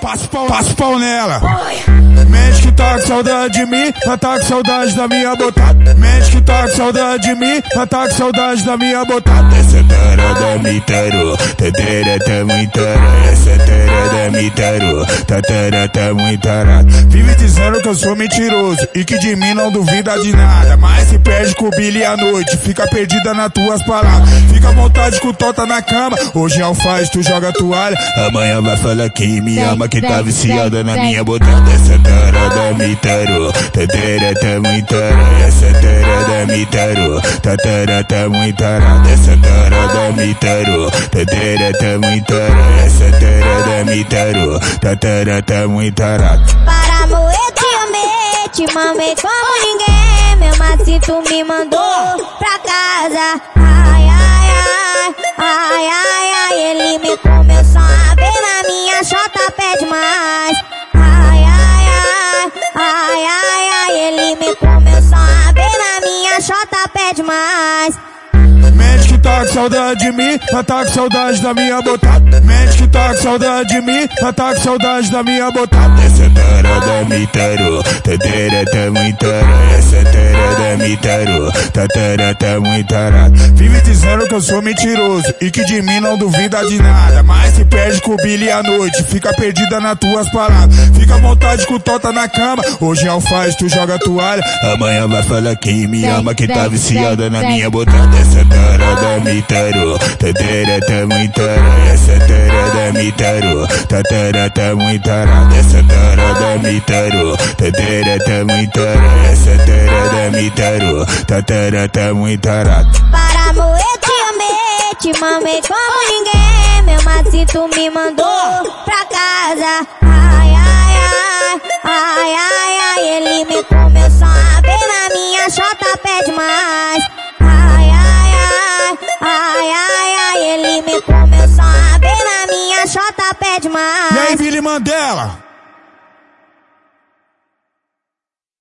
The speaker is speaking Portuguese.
passa pau, passa pau nela. Mente que tá com saudade de mim, ela tá com saudade da minha botada. Mente que tá com saudade de mim, ela tá com saudade da minha botada. Essa tarada me tarou, tateira tá muito tarada. Essa tarada me tarou, tateira tá muito tarada. Vive dizendo que eu sou mentiroso e que de mim não duvida de nada. Mas se perde com o Billy à noite, fica perdida nas tuas palavras. Fica à vontade com o Tota na cama, hoje é o faz, tu joga a toalha. Amanhã vai falar quem me ama, que tá viciada na minha botada. Essa tarada me tarou, tateira tá muito tarada. Essa tarada me tarou, tateira tá muito tarada. Essa tarada me tarou, tateira tá muito tarada. Tateira tá muito tarada. Para moer te amei, te mamei como ninguém. Mesmo assim tu me mandou pra casa. Ai, ai, ai, ai, ai, ai. Ele me comeu só a na minha chota, pede mais. Ai, ai, ai, ai, ai, ai. Ele me comeu só a na minha chota, pede mais. Tá com saudade de mim, ela tá com saudade da minha botada. Mente que tá com saudade de mim, ela tá com saudade da minha botada. Essa tarada me tarou, tateira tá muito. Essa tarada tá muito tarada. Vive dizendo que eu sou mentiroso e que de mim não duvida de nada. Mas se perde com o Billy à noite, fica perdida nas tuas palavras. Fica à vontade com o Tota na cama, hoje é o faz, tu joga a toalha. Amanhã vai falar quem me ama, que tá viciada na minha botada. Essa tarada me tarou, muito. Essa tarada me tarou, tá muito tarada. Essa tarada me tarou, tá muito tarada. Essa tarada me tarou, tá muito tarada. Para moer te amei, te mamei como ninguém. Mesmo assim tu me mandou pra casa. Ai, ai, ai, ai, ai, ai. Ele me comeu só a na minha chota, pede mais. Ai, ai, ai, ai, ai, ai. Ele me comeu só a ver na minha chota, pede mais. E aí, Billy Mandela?